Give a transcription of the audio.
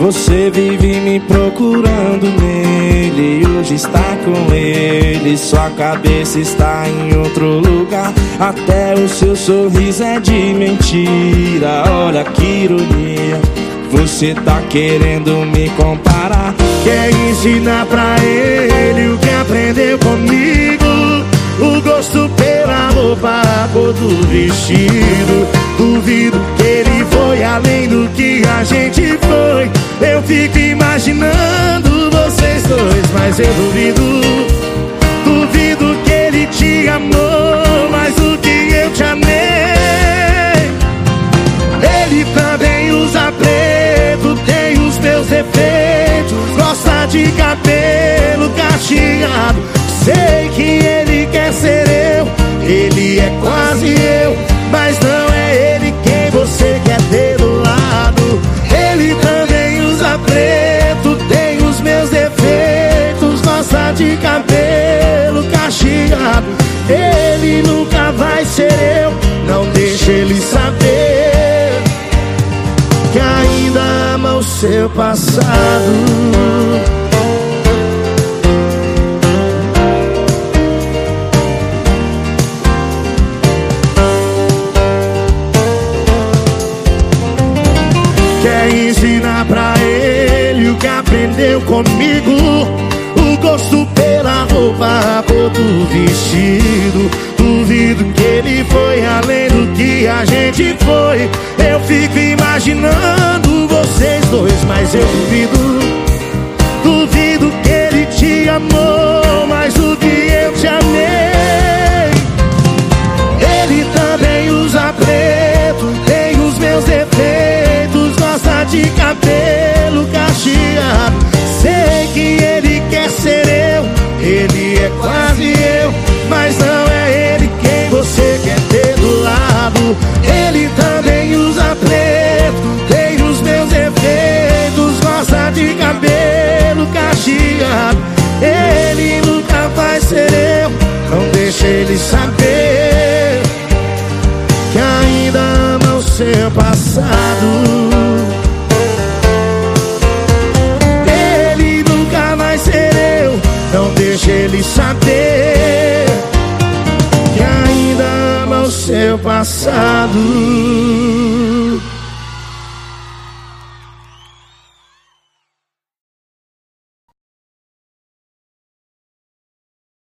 Você vive me procurando nele. Hoje está com ele. Sua cabeça está em outro lugar. Até o seu sorriso é de mentira. Olha que ironia. Você tá querendo me comparar. Quer ensinar pra ele o que aprendeu comigo. O gosto pela roupa, a cor do vestido. Duvido que ele foi além do que eu duvido. Duvido que ele te amou mais do que eu te amei. Ele também usa preto, tem os meus defeitos. Gosta de cabelo cacheado. Sei que ele quer ser eu, ele é Ele nunca vai ser eu, não deixa ele saber que ainda ama o seu passado. Quer ensinar pra ele o que aprendeu comigo do vestido. Duvido que ele foi além do que a gente foi. Eu fico imaginando vocês dois, mas eu duvido. Duvido que ele te amou mais do que eu te amei. Ele também usa preto, tem os meus defeitos Gosta de cabelo ele saber Que ainda ama o seu passado Ele nunca vai ser eu, não deixa ele saber que ainda ama o seu passado.